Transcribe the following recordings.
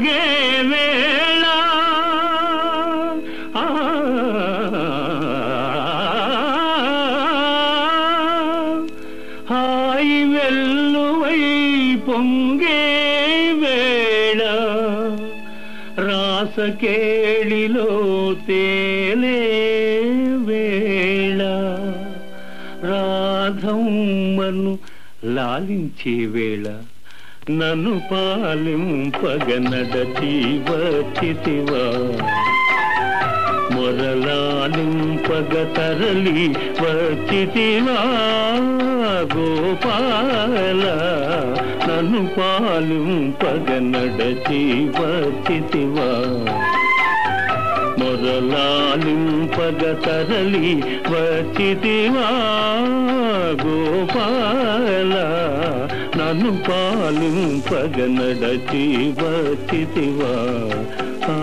వేణువులు వేళ. హాయి వెల్లువై పొంగే వేళ. రాసకేళిలో తేలే వేళ. రాధమ్మను లాలించే వేళ. నను పాలింపగ నడచి వచ్చితివా మొరలాలింపగ తరలి వచ్చితివా గోపాల. నను పాలింపగ నడచి వచ్చితివా మొరలాలింపగ తరలి వచ్చితివా గోపాల. నన్ను పాలింపగ నడచి వచ్చితివా ఆ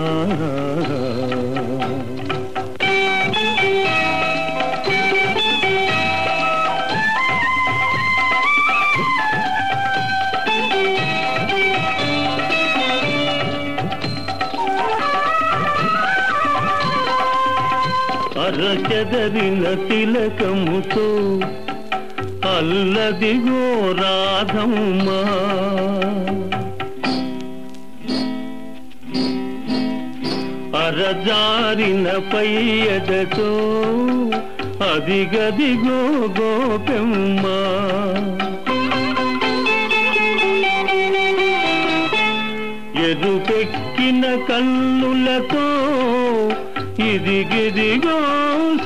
అరచెదరిన తిలకముతో అల్లదిగో రాధమ్మా. అరజారిన పయ్యదతో అదిగదిగో గోపెమ్మా. ఎరుపెక్కిన కన్నులతో ఇదిగిదిగో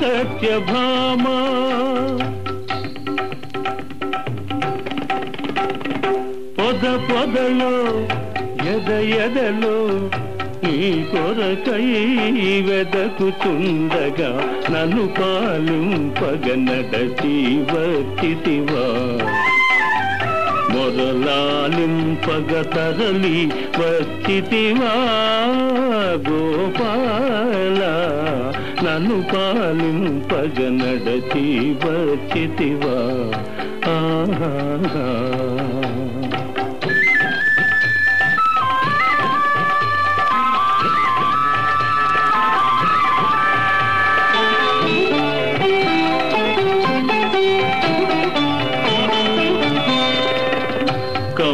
సత్యభామ. పొద పొదలో ఎద ఎదలో నీ కొరకై వెదకుతుండగా నన్ను పాలింపగ నడచి వచ్చితివా మొరలాలింపగ తరలి వచ్చితివా గోపాల నన్ను పాలింపగ నడచి వచ్చితివా ఆహా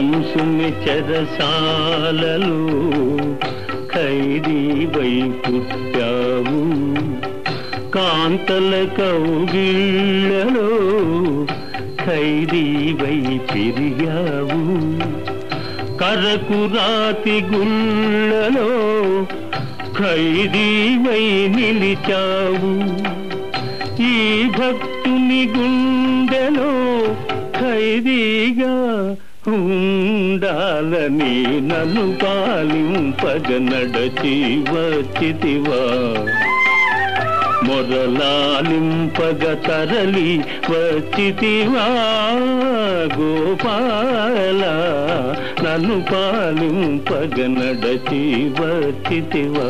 కంసుని చెరసాలలు ఖైదీ వై పుట్టావు కాంతల కౌగిళ్ళలో ఖైదీ వై పెరిగావు. కరకు రాతి గుళ్ళలో ఖైదీ వై నిలిచావు. ఈ భక్తుని గుండెలో ఖైదీగా ఉండాలని నన్ను పాలింపగ నడచి వచ్చితివా మొదలాలింపగ తరలి వచ్చితివా గోపాల. నన్ను పాలింపగ నడచి వచ్చితివా